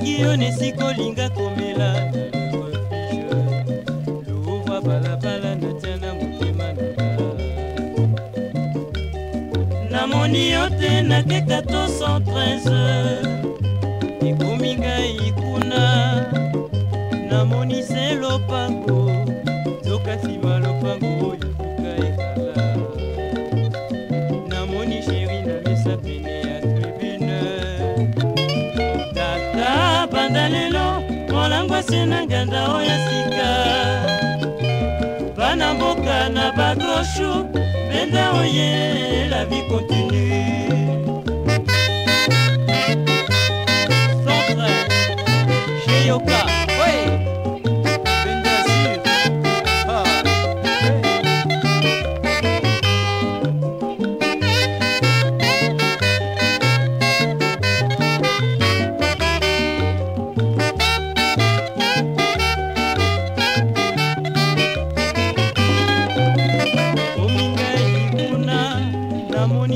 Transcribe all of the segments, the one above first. soki yo nesika olinga komela lowa balabala natya na motema nanga namoni yo te nakeka to 113 ekomi ngai kuna namoni se lopango marche na nganda oyo sika bana mboka na bakoshu benda oye la vie continue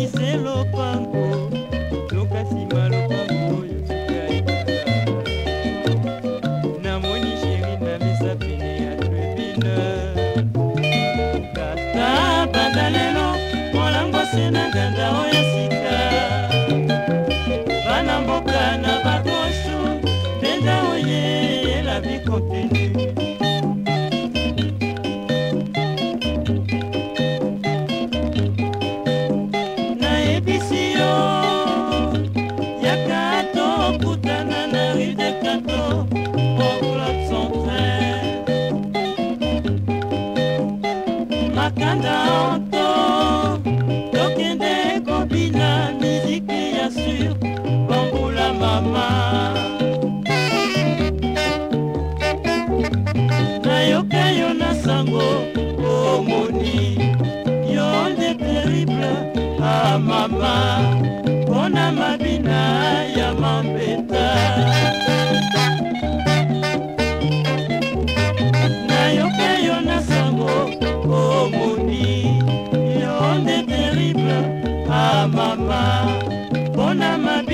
ebongise lopango loka nsima lopango oyo namoni sheri na mesa pene ya tribune tata banda lelo molangose na nganda oyo sika makanda onto tokende kobina miziki ya sur bambula mama nayoka yo na sango omoni yo nde terrible a ah, mama mpona mabina amama mpona mabe